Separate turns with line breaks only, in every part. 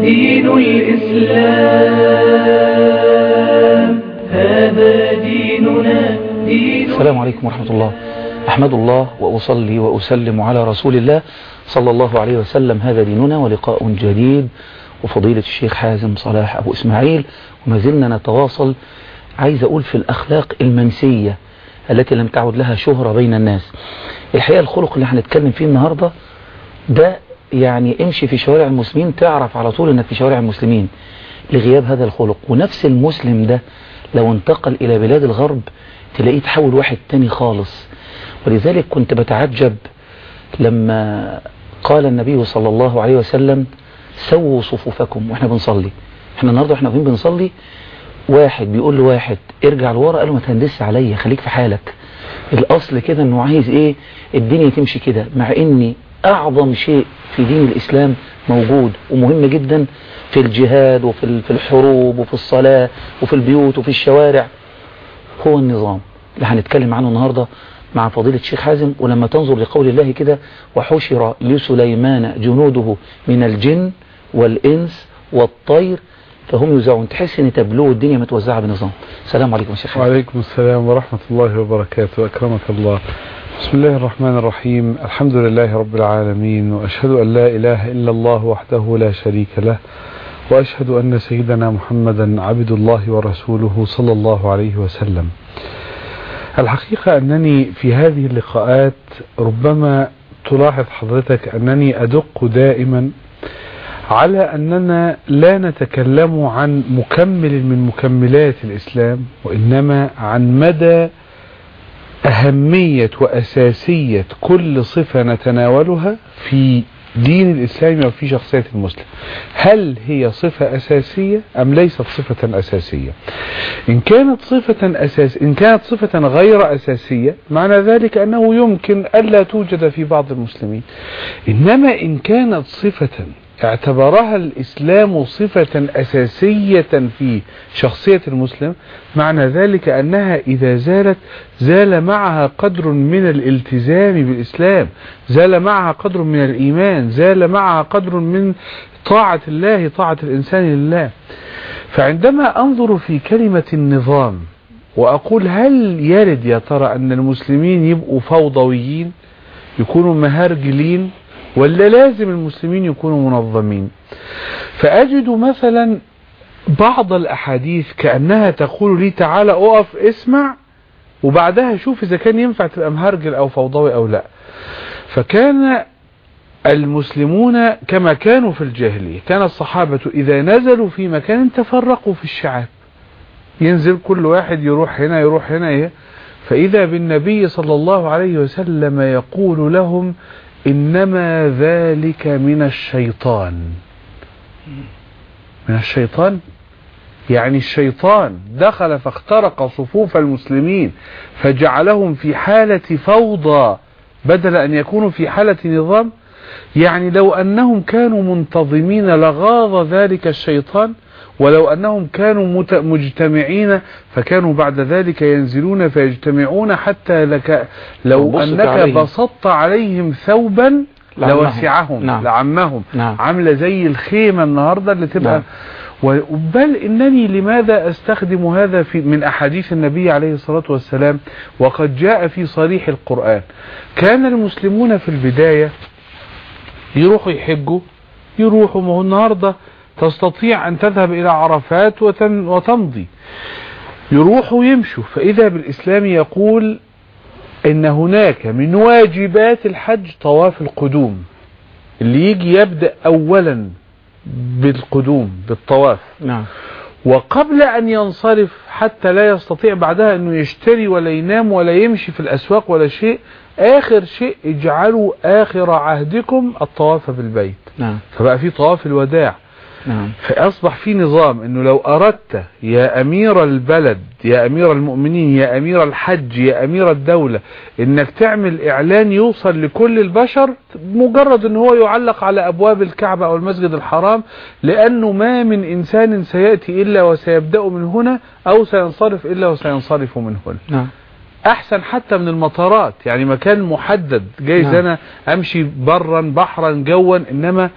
دين الإسلام. هذا ديننا دين
السلام عليكم ورحمة الله. أحمد الله وأصلي وأسلم على رسول الله صلى الله عليه وسلم. هذا ديننا ولقاء جديد وفضيلة الشيخ حازم صلاح أبو إسماعيل. وما زلنا نتواصل. عايز أقول في الأخلاق المنسية التي لم تعد لها شهرة بين الناس. الحقيقة الخلق اللي هنتكلم فيه النهاردة ده يعني امشي في شوارع المسلمين تعرف على طول إنك في شوارع المسلمين لغياب هذا الخلق. ونفس المسلم ده لو انتقل إلى بلاد الغرب تلاقيه تحول واحد تاني خالص. ولذلك كنت بتعجب لما قال النبي صلى الله عليه وسلم سووا صفوفكم وإحنا بنصلي. إحنا النهارده إحنا واقفين بنصلي واحد بيقول لواحد ارجع لورا قال له ما تهندسش عليا خليك في حالك. الأصل كده إنه عايز إيه؟ الدنيا تمشي كده مع إني أعظم شيء في دين الإسلام موجود ومهم جدا في الجهاد وفي في الحروب وفي الصلاة وفي البيوت وفي الشوارع. هو النظام اللي هنتكلم عنه النهاردة مع فضيلة الشيخ حازم. ولما تنظر لقول الله كده وحشر لسليمان جنوده من الجن والإنس والطير فهم يوزعون. تحس إن تبلو الدنيا متوزعة بنظام. السلام عليكم يا شيخ
وعليكم السلام ورحمة الله وبركاته. أكرمك الله. بسم الله الرحمن الرحيم. الحمد لله رب العالمين وأشهد أن لا إله إلا الله وحده لا شريك له وأشهد أن سيدنا محمدا عبد الله ورسوله صلى الله عليه وسلم. الحقيقة أنني في هذه اللقاءات ربما تلاحظ حضرتك أنني أدق دائما على أننا لا نتكلم عن مكمل من مكملات الإسلام وإنما عن مدى أهمية وأساسية كل صفة نتناولها في دين الإسلام وفي شخصية المسلم. هل هي صفة أساسية أم ليست صفة أساسية؟ إن كانت صفة أساس إن كانت صفة غير أساسية معنى ذلك أنه يمكن ألا توجد في بعض المسلمين. إنما إن كانت صفة اعتبرها الإسلام صفة أساسية في شخصية المسلم معنى ذلك أنها إذا زالت زال معها قدر من الالتزام بالإسلام زال معها قدر من الإيمان زال معها قدر من طاعة الله طاعة الإنسان لله. فعندما أنظر في كلمة النظام وأقول هل يرد يا ترى أن المسلمين يبقوا فوضويين يكونوا مهرجلين؟ ولا لازم المسلمين يكونوا منظمين. فأجد مثلا بعض الأحاديث كأنها تقول لي تعالى أقف اسمع وبعدها شوف إذا كان ينفع تبقى مهرجل أو فوضوي أو لا. فكان المسلمون كما كانوا في الجاهلية كان الصحابة إذا نزلوا في مكان تفرقوا في الشعاب ينزل كل واحد يروح هنا يروح هنا فإذا بالنبي صلى الله عليه وسلم يقول لهم إنما ذلك من الشيطان. من الشيطان؟ يعني الشيطان دخل فاخترق صفوف المسلمين فجعلهم في حالة فوضى بدل أن يكونوا في حالة نظام. يعني لو أنهم كانوا منتظمين لغاض ذلك الشيطان ولو أنهم كانوا مجتمعين فكانوا بعد ذلك ينزلون فيجتمعون حتى لك لو أنك عليهم. بسطت عليهم ثوبا لوسعهم نعم. لعمهم نعم. عاملة زي الخيمة النهاردة اللي تبقى نعم. بل إنني لماذا أستخدم هذا في من أحاديث النبي عليه الصلاة والسلام وقد جاء في صريح القرآن كان المسلمون في البداية يروحوا يحجوا يروحوا ما هو النهارده تستطيع أن تذهب إلى عرفات وتن وتمضي. يروحوا يمشوا فإذا بالإسلام يقول إن هناك من واجبات الحج طواف القدوم. اللي يجي يبدأ أولا بالقدوم بالطواف.
نعم.
وقبل أن ينصرف حتى لا يستطيع بعدها أنه يشتري ولا ينام ولا يمشي في الأسواق ولا شيء آخر شيء اجعلوا آخر عهدكم الطواف بالبيت.
نعم.
فبقى في طواف الوداع.
نعم.
فأصبح في نظام أنه لو أردت يا أمير البلد يا أمير المؤمنين يا أمير الحج يا أمير الدولة أنك تعمل إعلان يوصل لكل البشر مجرد أنه هو يعلق على أبواب الكعبة أو المسجد الحرام لأنه ما من إنسان سيأتي إلا وسيبدأ من هنا أو سينصرف إلا وسينصرف من هنا
نعم.
أحسن حتى من المطارات يعني مكان محدد جايز
نعم.
أنا أمشي برا بحرا جوا إنما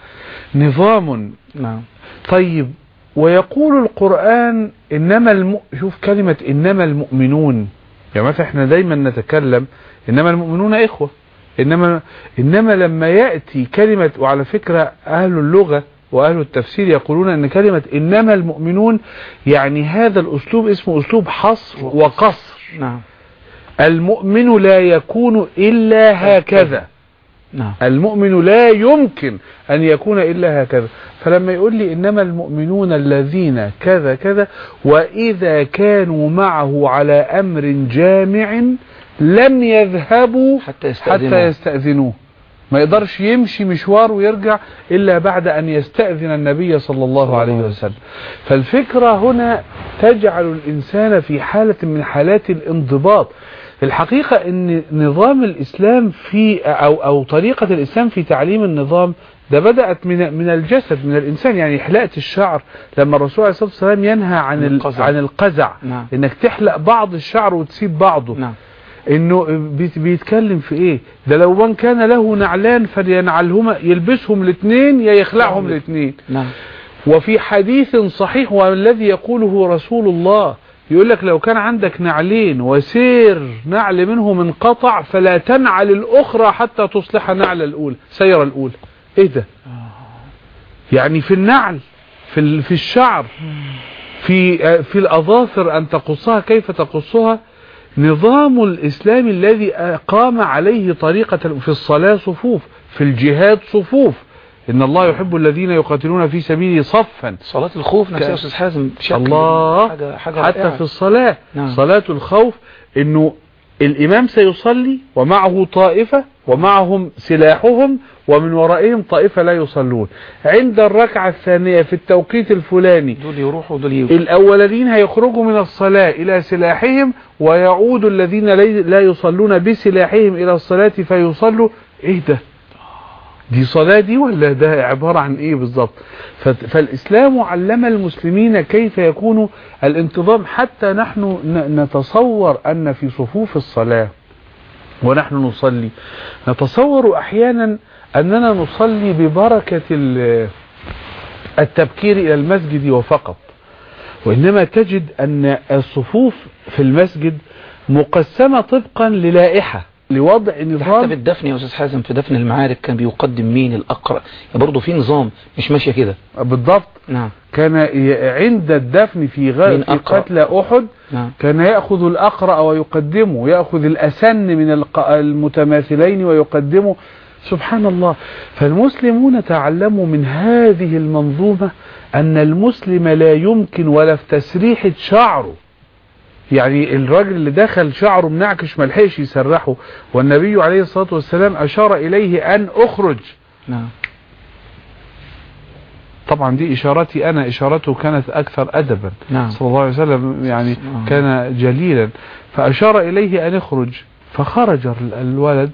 نظام
نعم
طيب ويقول القرآن إنما الم... شوف كلمة إنما المؤمنون. يعني مثلا إحنا دايما نتكلم إنما المؤمنون إخوة. إنما إنما لما يأتي كلمة وعلى فكرة أهل اللغة وأهل التفسير يقولون أن كلمة إنما المؤمنون يعني هذا الأسلوب اسمه أسلوب حصر وقصر.
نعم.
المؤمن لا يكون إلا هكذا.
نعم.
المؤمن لا يمكن أن يكون إلا هكذا. فلما يقول لي إنما المؤمنون الذين كذا كذا وإذا كانوا معه على أمر جامع لم يذهبوا
حتى يستأذنوه.
حتى يستأذنوه. ما يقدرش يمشي مشوار ويرجع إلا بعد أن يستأذن النبي صلى الله عليه وسلم. فالفكرة هنا تجعل الإنسان في حالة من حالات الانضباط. الحقيقة إن نظام الإسلام في أو أو طريقة الإسلام في تعليم النظام ده بدأت من من الجسد من الإنسان. يعني حلاقة الشعر لما الرسول عليه الصلاة والسلام ينهى عن ال-
القزع.
عن القزع.
نعم.
إنك تحلق بعض الشعر وتسيب بعضه.
نعم.
إنه بيت- بيتكلم في إيه؟ ده لو من كان له نعلان فلينعلهما يلبسهم الاثنين يا يخلعهم الاثنين
نعم.
وفي حديث صحيح والذي يقوله رسول الله يقول لك لو كان عندك نعلين وسير نعل منهم انقطع فلا تنعل الأخرى حتى تصلح نعل الأولى سير الأولى. إيه ده؟ يعني في النعل في في الشعر في في الأظافر أن تقصها كيف تقصها؟ نظام الإسلام الذي قام عليه طريقة في الصلاة صفوف في الجهاد صفوف. إن الله يحب الذين يقاتلون في سبيله صفا.
صلاة الخوف نفسها يا أستاذ حازم بشكل
الله
حاجة حاجة
حتى
رائعة.
في الصلاة.
نعم.
صلاة الخوف إنه الإمام سيصلي ومعه طائفة ومعهم سلاحهم ومن ورائهم طائفة لا يصلون. عند الركعة الثانية في التوقيت الفلاني
دول يروحوا ودول يجوا.
الأولين هيخرجوا من الصلاة إلى سلاحهم ويعود الذين لا يصلون بسلاحهم إلى الصلاة فيصلوا. إيه ده؟ دي صلاة دي ولا ده عبارة عن إيه بالضبط ف- فالإسلام علم المسلمين كيف يكون الانتظام حتى نحن نتصور أن في صفوف الصلاة ونحن نصلي. نتصور أحيانا أننا نصلي ببركة ال- التبكير إلى المسجد وفقط. وإنما تجد أن الصفوف في المسجد مقسمة طبقا للائحة. لوضع
حتى
نظام
في الدفن يا أستاذ حازم في دفن المعارك كان بيقدم مين الأقرأ يعني برضه في نظام مش ماشية كده.
بالضبط.
نعم.
كان عند الدفن في غ...
مين
في؟ قتل أحد
نعم.
كان يأخذ الأقرأ ويقدمه يأخذ الأسن من المتماثلين ويقدمه. سبحان الله. فالمسلمون تعلموا من هذه المنظومة أن المسلم لا يمكن ولا في تسريحة شعره يعني الراجل اللي دخل شعره منعكش ملحقش يسرحه والنبي عليه الصلاة والسلام أشار إليه أن أخرج.
نعم.
طبعا دي إشارتي أنا إشارته كانت أكثر أدبا.
نعم.
صلى الله عليه وسلم يعني
آه.
كان جليلا. فأشار إليه أن يخرج فخرج ال- الولد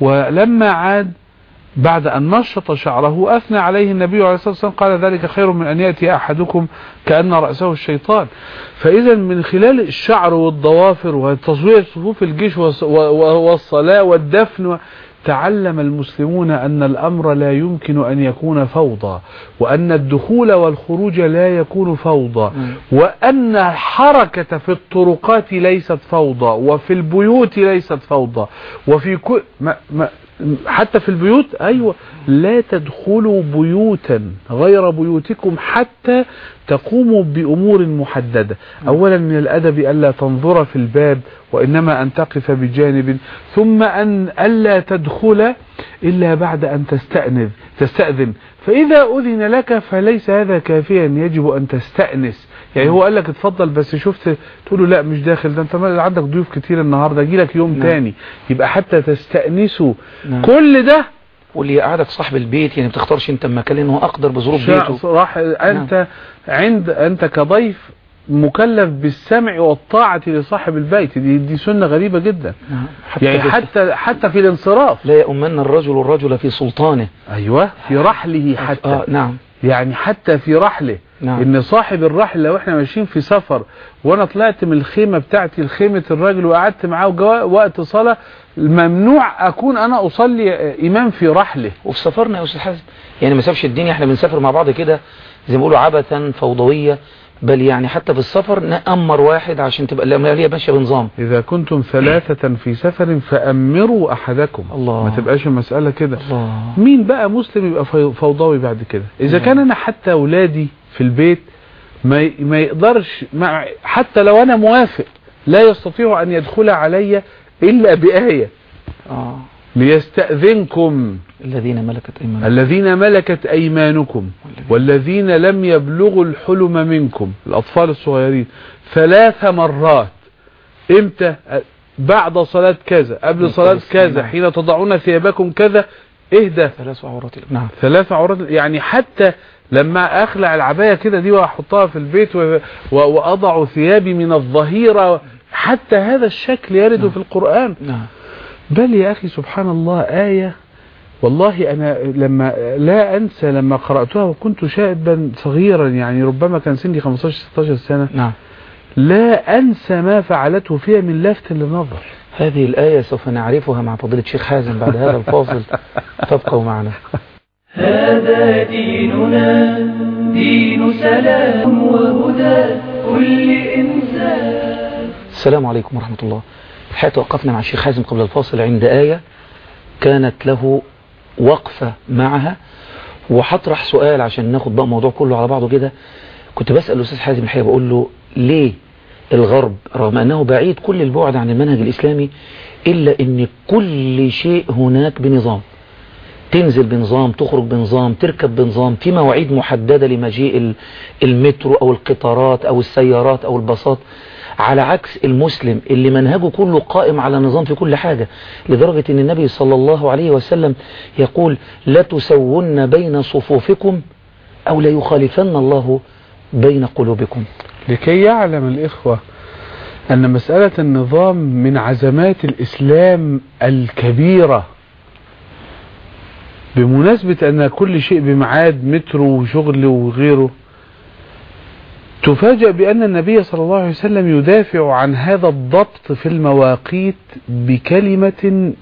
ولما عاد بعد أن نشط شعره أثنى عليه النبي عليه الصلاة والسلام قال ذلك خير من أن يأتي أحدكم كأن رأسه الشيطان فإذا من خلال الشعر والضوافر وتصوير صفوف الجيش والصلاة والدفن تعلم المسلمون أن الأمر لا يمكن أن يكون فوضى وأن الدخول والخروج لا يكون فوضى. وأن الحركة في الطرقات ليست فوضى وفي البيوت ليست فوضى وفي كل ما ما حتى في البيوت؟ أيوة. لا تدخلوا بيوتا غير بيوتكم حتى تقوموا بأمور محددة. أولا من الأدب ألا تنظر في الباب وإنما أن تقف بجانب ثم أن ألا تدخل إلا بعد أن تستأنذ تستأذن. فإذا أذن لك فليس هذا كافيا يجب أن تستأنس. يعني هو قال لك اتفضل بس شفت تقول له لا مش داخل ده انت عندك ضيوف كتير النهارده أجي لك يوم
نعم.
تاني. يبقى حتى تستأنسوا
نعم.
كل ده.
واللي يقعدك صاحب البيت يعني بتختارش انت المكان لأنه أقدر بظروف بيته.
راح أنت عند أنت كضيف مكلف بالسمع والطاعة لصاحب البيت. دي دي سنة غريبة جدا.
نعم.
يعني
بال-
حتى حتى في الانصراف.
لا يؤمن الرجل الرجل في سلطانه.
أيوه في رحله حتى.
آه نعم.
يعني حتى في رحله
نعم.
إن صاحب الرحل لو إحنا ماشيين في سفر وأنا طلعت من الخيمة بتاعتي لخيمة الراجل وقعدت معاه وقت صلاة ممنوع أكون أنا أصلي إمام في رحلة
وفي سفرنا يا أستاذ حازم يعني ما سابش الدنيا إحنا بنسافر مع بعض كده زي ما بيقولوا عبثا فوضوية بل يعني حتى في السفر نأمر واحد عشان تبقى العملية ماشية بنظام.
إذا كنتم ثلاثة في سفر فأمروا أحدكم.
الله.
ما تبقاش المسألة كده. مين بقى مسلم يبقى فوضوي بعد كده؟ إذا كان أنا حتى أولادي في البيت ما ما يقدرش مع حتى لو أنا موافق لا يستطيع أن يدخل علي إلا بآية.
آه.
ليستأذنكم.
الذين ملكت ايمانهم
الذين ملكت أيمانكم والذين لم يبلغوا الحلم منكم الأطفال الصغيرين ثلاث مرات. إمتى؟ بعد صلاة كذا قبل صلاة كذا
الصلاة.
حين تضعون ثيابكم كذا اهدى.
ثلاث عورات نعم.
ثلاث عورات يعني حتى لما أخلع العباية كده دي وأحطها في البيت و... و... وأضع ثيابي من الظهيرة حتى هذا الشكل يرد في القرآن.
نعم.
بل يا أخي سبحان الله آية والله أنا لما لا أنسى لما قرأتها وكنت شابا صغيرا يعني ربما كان سني 15-16 سنة.
نعم.
لا أنسى ما فعلته فيها من لفت للنظر
هذه الآية سوف نعرفها مع فضيلة الشيخ حازم بعد هذا الفاصل. فابقوا معنا.
هذا ديننا دين سلام وهدى كل إنسان.
السلام عليكم ورحمة الله. الحقيقة وقفنا مع الشيخ حازم قبل الفاصل عند آية كانت له وقفة معها. وهطرح سؤال عشان ناخد بقى الموضوع كله على بعضه كده. كنت بسأل الأستاذ حازم الحقيقة بقول له ليه الغرب رغم أنه بعيد كل البعد عن المنهج الإسلامي إلا أن كل شيء هناك بنظام. تنزل بنظام تخرج بنظام تركب بنظام في مواعيد محددة لمجيء ال- المترو أو القطارات أو السيارات أو الباصات. على عكس المسلم اللي منهجه كله قائم على نظام في كل حاجة لدرجة أن النبي صلى الله عليه وسلم يقول لا تسون بين صفوفكم أو لا يخالفن الله بين قلوبكم.
لكي يعلم الإخوة أن مسألة النظام من عزمات الإسلام الكبيرة بمناسبة أن كل شيء بمعاد مترو وشغل وغيره تفاجأ بأن النبي صلى الله عليه وسلم يدافع عن هذا الضبط في المواقيت بكلمة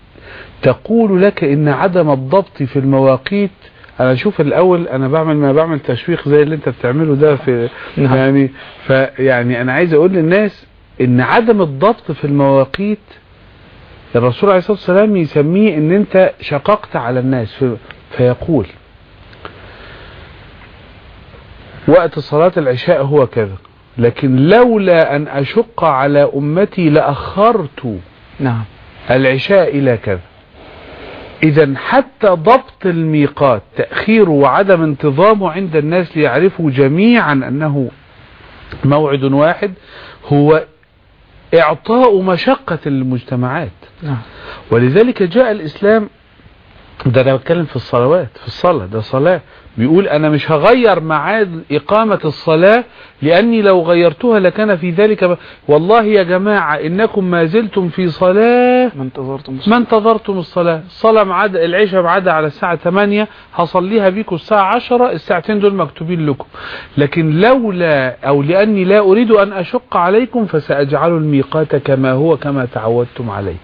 تقول لك إن عدم الضبط في المواقيت أنا أشوف الأول أنا بعمل ما بعمل تشويق زي اللي أنت بتعمله ده في
نعم.
يعني فيعني أنا عايز أقول للناس إن عدم الضبط في المواقيت الرسول عليه الصلاة والسلام يسميه إن أنت شققت على الناس في فيقول وقت صلاة العشاء هو كذا. لكن لولا أن أشق على أمتي لأخرت
نعم.
العشاء إلى كذا. إذا حتى ضبط الميقات تأخيره وعدم انتظامه عند الناس ليعرفوا جميعا أنه موعد واحد هو إعطاء مشقة للمجتمعات.
نعم.
ولذلك جاء الإسلام ده أنا بتكلم في الصلوات في الصلاة ده صلاة. بيقول أنا مش هغير ميعاد إقامة الصلاة لأني لو غيرتها لكان في ذلك ب... والله يا جماعة إنكم ما زلتم في صلاة
ما انتظرتم
ما انتظرتم الصلاة. الصلاة معاد العشاء معادة على الساعة 8 هصليها بيكم الساعة 10 الساعتين دول مكتوبين لكم. لكن لولا أو لأني لا أريد أن أشق عليكم فسأجعل الميقات كما هو كما تعودتم عليه.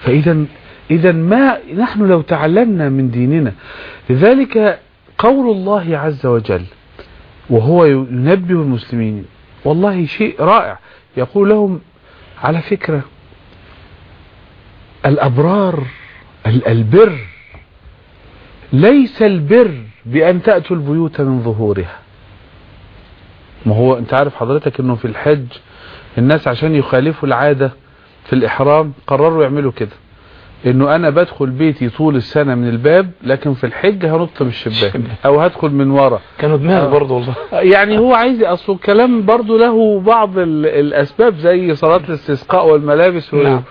فإذا إذا ما نحن لو تعلمنا من ديننا. لذلك قول الله عز وجل وهو ينبه المسلمين والله شيء رائع. يقول لهم على فكرة الأبرار ال- البر ليس البر بأن تأتوا البيوت من ظهورها. ما هو أنت عارف حضرتك إنه في الحج الناس عشان يخالفوا العادة في الإحرام قرروا يعملوا كده. إنه أنا بدخل بيتي طول السنة من الباب لكن في الحج هنط من الشباك أو هدخل من ورا
كانوا دماغ
آه.
برضه والله
يعني هو عايز أصل الكلام برضو له بعض ال- الأسباب زي صلاة الاستسقاء والملابس.
نعم.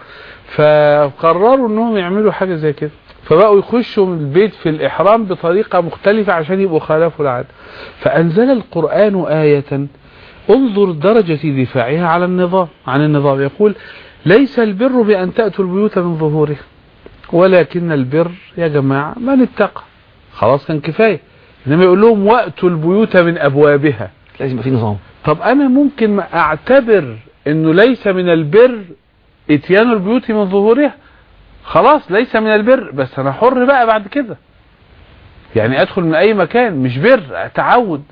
فقرروا إنهم يعملوا حاجة زي كده فبقوا يخشوا من البيت في الإحرام بطريقة مختلفة عشان يبقوا خالفوا العادة فأنزل القرآن آية انظر درجة دفاعها على النظام عن النظام يقول ليس البر بأن تأتوا البيوت من ظهورها ولكن البر يا جماعة من اتقى. خلاص كان كفاية. إنما يقول لهم وأتوا البيوت من أبوابها.
لازم يبقى في نظام.
طب أنا ممكن أعتبر إنه ليس من البر إتيان البيوت من ظهورها؟ خلاص ليس من البر بس أنا حر بقى بعد كده. يعني أدخل من أي مكان مش بر تعود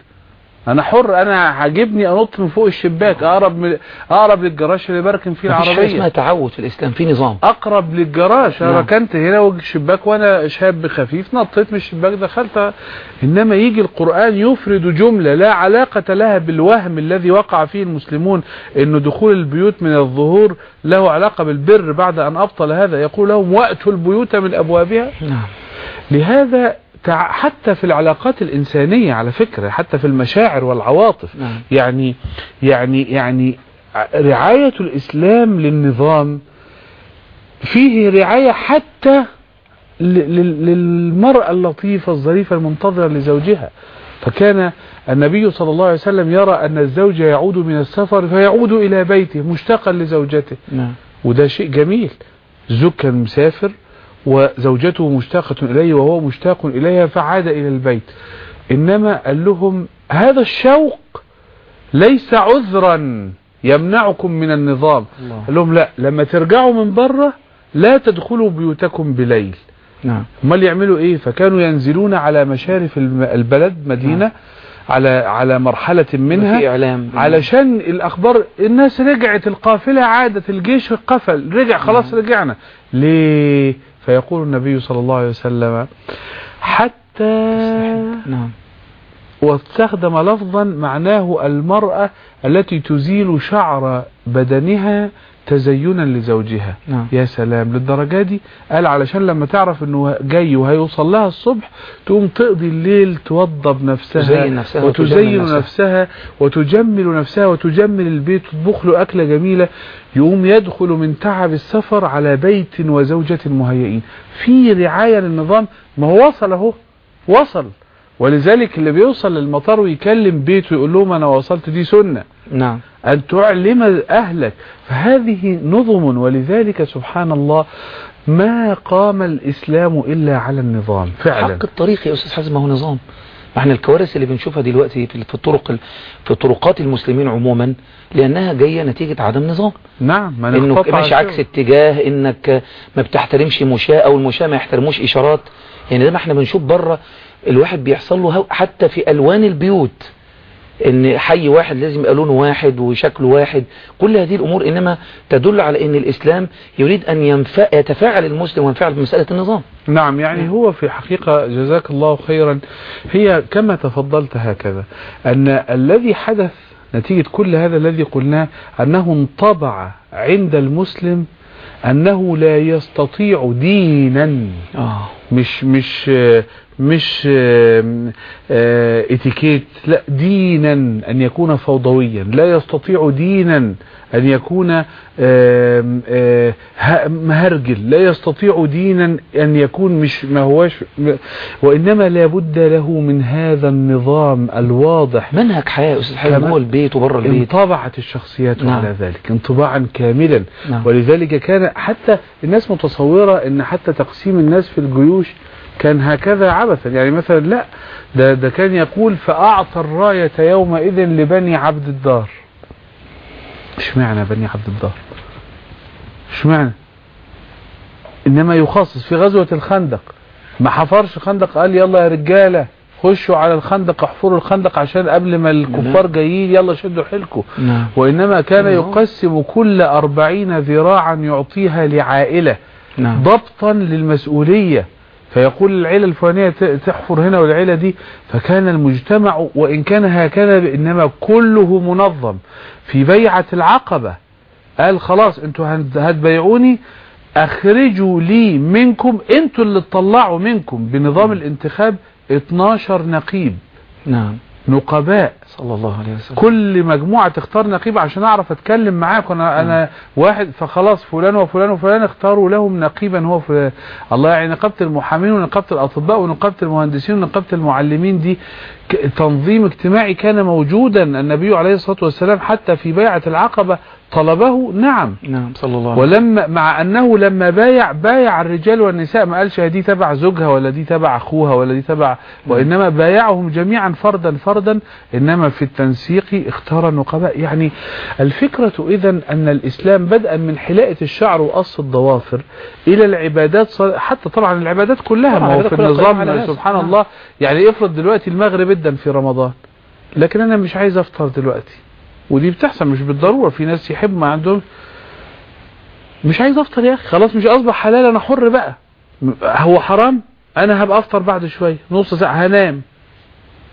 أنا حر أنا عاجبني أنط من فوق الشباك أقرب من أقرب للجراج اللي بركن فيه
مفيش حاجة اسمها
العربيه
تعود في الإسلام في نظام.
أقرب للجراج أنا
نعم.
ركنت هنا وجه الشباك وأنا شاب خفيف نطيت من الشباك دخلت. إنما يجي القرآن يفرد جملة لا علاقة لها بالوهم الذي وقع فيه المسلمون إن دخول البيوت من الظهور له علاقة بالبر بعد أن أبطل هذا. يقول لهم وأتوا البيوت من أبوابها.
نعم.
لهذا حتى في العلاقات الإنسانية على فكرة حتى في المشاعر والعواطف.
نعم.
يعني يعني يعني رعاية الإسلام للنظام فيه رعاية حتى للمرأة اللطيفة الظريفة المنتظرة لزوجها. فكان النبي صلى الله عليه وسلم يرى أن الزوج يعود من السفر فيعود إلى بيته مشتاقا لزوجته.
نعم.
وده شيء جميل. الزوج كان مسافر وزوجته مشتاقة إليه وهو مشتاق إليها فعاد إلى البيت. إنما قال لهم هذا الشوق ليس عذرا يمنعكم من النظام.
الله.
قال لهم لا لما ترجعوا من بره لا تدخلوا بيوتكم بليل.
نعم.
أمال يعملوا إيه؟ فكانوا ينزلون على مشارف البلد مدينة
نعم.
على على مرحلة منها
في إعلام.
علشان الأخبار الناس رجعت القافلة عادت الجيش قفل رجع خلاص رجعنا. ليه؟ فيقول النبي صلى الله عليه وسلم حتى
نعم.
واستخدم لفظا معناه المرأة التي تزيل شعر بدنها تزينا لزوجها.
نعم.
يا سلام. للدرجة دي؟ قال علشان لما تعرف إنه جاي وهيوصل لها الصبح تقوم تقضي الليل توضب نفسها
تزين نفسها
وتزين
وتجمل
نفسها. وتجمل نفسها وتجمل البيت وتطبخ له أكلة جميلة. يقوم يدخل من تعب السفر على بيت وزوجة مهيئين. في رعاية للنظام ما هو وصل أهو. وصل. ولذلك اللي بيوصل للمطار ويكلم بيته يقول لهم أنا وصلت دي سنة.
نعم.
أن تعلم أهلك. فهذه نظم ولذلك سبحان الله ما قام الإسلام إلا على النظام فعلا.
حق الطريق يا أستاذ حازم ما هو نظام. إحنا الكوارث اللي بنشوفها دلوقتي في الطرق ال- في طرقات المسلمين عموما لأنها جاية نتيجة عدم نظام.
نعم ما نقطع
ماشي. عكس اتجاه إنك ما بتحترمش مشاة أو المشاة ما يحترموش إشارات. يعني ده ما إحنا بنشوف بره الواحد بيحصل له حتى في ألوان البيوت. إن حي واحد لازم يبقى لونه واحد وشكله واحد. كل هذه الأمور إنما تدل على إن الإسلام يريد أن ينفع يتفاعل المسلم وينفعل بمسألة النظام.
نعم يعني هو في حقيقة جزاك الله خيرا. هي كما تفضلت هكذا أن الذي حدث نتيجة كل هذا الذي قلناه أنه انطبع عند المسلم أنه لا يستطيع دينا.
آه.
مش مش مش آه، اتيكيت لا دينا أن يكون فوضويا لا يستطيع دينا أن يكون آه، مهرجل لا يستطيع دينا أن يكون مش ما هواش وإنما لابد له من هذا النظام الواضح
منهج حياة يا أستاذ حازم
كمان
جوه البيت وبره البيت
انطبعت الشخصيات
نعم.
على ذلك انطباعا كاملا
نعم.
ولذلك كان حتى الناس متصورة أن حتى تقسيم الناس في الجيوش كان هكذا عبثا. يعني مثلا لا ده, ده كان يقول فأعطى الراية يومئذ لبني عبد الدار. مش معنى بني عبد الدار؟ مش معنى إنما يخصص في غزوة الخندق. ما حفرش خندق قال يلا يا رجالة خشوا على الخندق احفروا الخندق عشان قبل ما الكفار جايين يلا شدوا حيلكم.
نعم.
وإنما كان
الله.
يقسم كل أربعين ذراعا يعطيها لعائلة.
نعم.
ضبطا للمسؤولية. فيقول العيلة الفلانية تحفر هنا والعيلة دي فكان المجتمع وإن كان هكذا إنما كله منظم. في بيعة العقبة قال خلاص أنتوا هت- هتبيعوني أخرجوا لي منكم أنتوا اللي تطلعوا منكم بنظام الانتخاب 12 نقيب.
نعم.
نقباء.
صلى الله عليه وسلم.
كل مجموعة تختار نقيب عشان أعرف أتكلم معاك. أنا أنا واحد فخلاص فلان وفلان وفلان اختاروا لهم نقيبا. هو فلان الله يعني نقابة المحامين ونقابة الأطباء ونقابة المهندسين ونقابة المعلمين دي تنظيم اجتماعي كان موجودا. النبي عليه الصلاة والسلام حتى في بيعة العقبة طلبه؟ نعم.
نعم صلى الله عليه وسلم.
ولما مع أنه لما بايع بايع الرجال والنساء ما قالش دي تبع زوجها ولا دي تبع أخوها ولا دي تبع وإنما بايعهم جميعا فردا فردا إنما في التنسيق اختار النقباء. يعني الفكرة اذا أن الإسلام بدءا من حلاقة الشعر وقص الضوافر إلى العبادات حتى طبعا العبادات كلها ما هو في النظام. سبحان
نعم.
الله. يعني افرض دلوقتي المغرب جدا في رمضان لكن أنا مش عايز أفطر دلوقتي. ودي بتحصل مش بالضرورة في ناس يحب ما عندهم مش عايز أفطر يا أخي خلاص مش أصبح حلال أنا حر بقى. هو حرام؟ أنا هبقى أفطر بعد شوية نص ساعة هنام.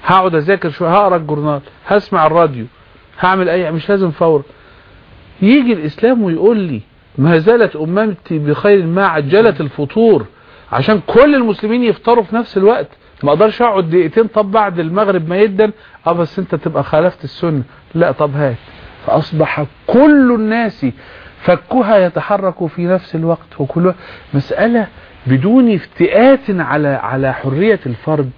هقعد أذاكر شوية هقرأ الجورنال هسمع الراديو هعمل أي مش لازم فور يجي الإسلام ويقول لي ما زالت أمتي بخير ما عجلت الفطور. عشان كل المسلمين يفطروا في نفس الوقت. ما أقدرش اقعد دقيقتين. طب بعد المغرب ما يدن. آه بس انت تبقى خالفت السنة. لا طب هات. فاصبح كل الناس فكها يتحرك في نفس الوقت. وكل مسألة بدون افتئات على على حرية الفرد.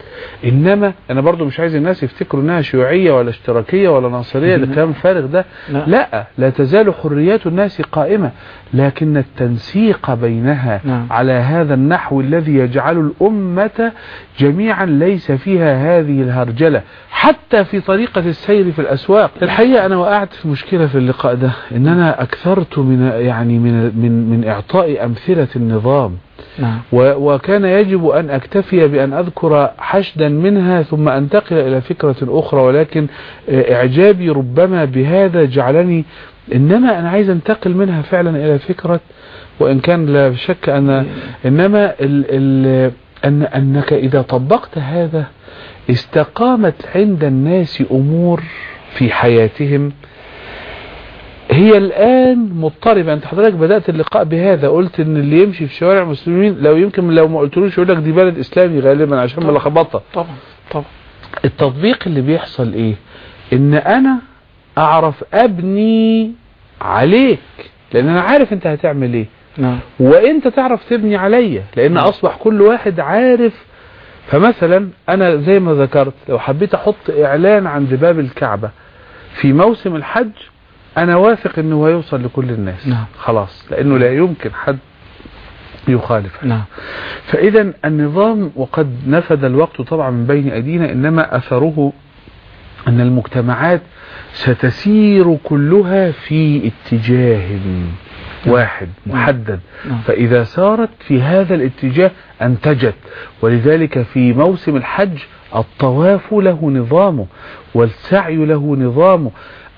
إنما أنا برضو مش عايز الناس يفتكروا إنها شيوعية ولا اشتراكية ولا ناصرية. ده كلام فارغ ده.
لا.
لا لا تزال حريات الناس قائمة. لكن التنسيق بينها
نعم.
على هذا النحو الذي يجعل الأمة جميعا ليس فيها هذه الهرجلة حتى في طريقة السير في الأسواق. الحقيقة أنا وقعت في مشكلة في اللقاء ده إن أنا أكثرت من يعني من من من إعطاء أمثلة النظام.
نعم.
وكان يجب أن أكتفي بأن أذكر حشدا منها ثم أنتقل إلى فكرة أخرى ولكن إعجابي ربما بهذا جعلني إنما أنا عايز أنتقل منها فعلا إلى فكرة وإن كان لا شك أن إنما ال ال أن أنك إذا طبقت هذا استقامت عند الناس أمور في حياتهم. هي الآن مضطربة أنت حضرتك بدأت اللقاء بهذا قلت إن اللي يمشي في شوارع المسلمين لو يمكن لو ما قلتلوش يقول لك دي بلد إسلامي غالبا عشان ما. لخبطة
طبعا طبعا.
التطبيق اللي بيحصل إيه؟ إن أنا أعرف أبني عليك. لأن أنا عارف أنت هتعمل إيه.
نعم.
وأنت تعرف تبني عليا لأن أصبح كل واحد عارف. فمثلا أنا زي ما ذكرت لو حبيت أحط إعلان عند باب الكعبة في موسم الحج أنا واثق إنه هيوصل لكل الناس.
نعم.
خلاص. لأنه لا يمكن حد يخالف
نعم.
فاذا النظام وقد نفد الوقت طبعا من بين أيدينا إنما أثره أن المجتمعات ستسير كلها في اتجاه واحد محدد.
نعم.
فإذا سارت في هذا الاتجاه أنتجت. ولذلك في موسم الحج الطواف له نظامه والسعي له نظامه.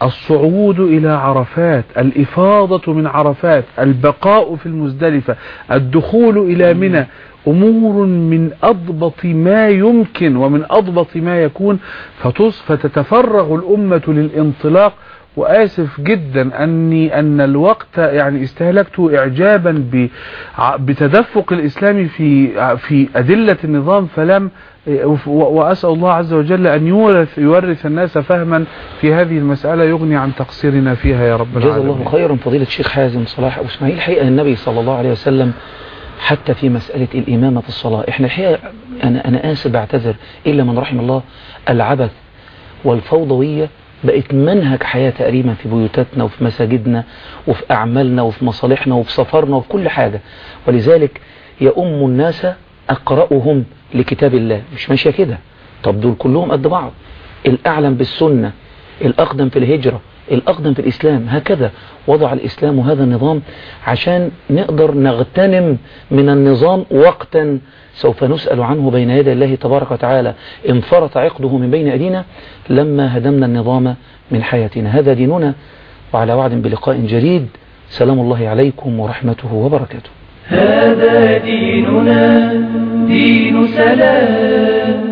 الصعود إلى عرفات الإفاضة من عرفات البقاء في المزدلفة الدخول إلى منى أمور من أضبط ما يمكن ومن أضبط ما يكون فتص فتتفرغ الأمة للانطلاق. وآسف جدا أني أن الوقت يعني استهلكته إعجابا بتدفق الإسلام في في أدلة النظام فلم وأسأل الله عز وجل أن يورث يورث الناس فهما في هذه المسألة يغني عن تقصيرنا فيها يا رب
جزا
العالمين.
الله خيرا فضيلة الشيخ حازم صلاح أبو أسماعيل الحقيقة النبي صلى الله عليه وسلم حتى في مسألة الإمامة في الصلاة. إحنا الحقيقة أنا, أنا آسف بعتذر إلا من رحم الله العبث والفوضوية بقت منهج حياة تقريبا في بيوتاتنا وفي مساجدنا وفي أعمالنا وفي مصالحنا وفي سفرنا وفي كل حاجة. ولذلك يؤم الناس أقرأهم لكتاب الله. مش ماشية كده. طب دول كلهم قد بعض. الأعلم بالسنة الأقدم في الهجرة الأقدم في الإسلام هكذا وضع الإسلام هذا النظام عشان نقدر نغتنم من النظام وقتا سوف نسأل عنه بين يدي الله تبارك وتعالى. انفرط عقده من بين أيدينا لما هدمنا النظام من حياتنا. هذا ديننا وعلى وعد بلقاء جديد. سلام الله عليكم ورحمته وبركاته.
هذا ديننا دين سلام.